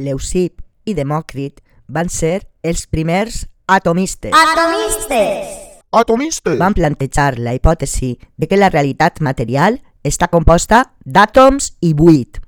Leucip i Demòcrit van ser els primers atomistes. Atomistes! Atomistes! Van plantejar la hipòtesi de que la realitat material està composta d'àtoms i buit.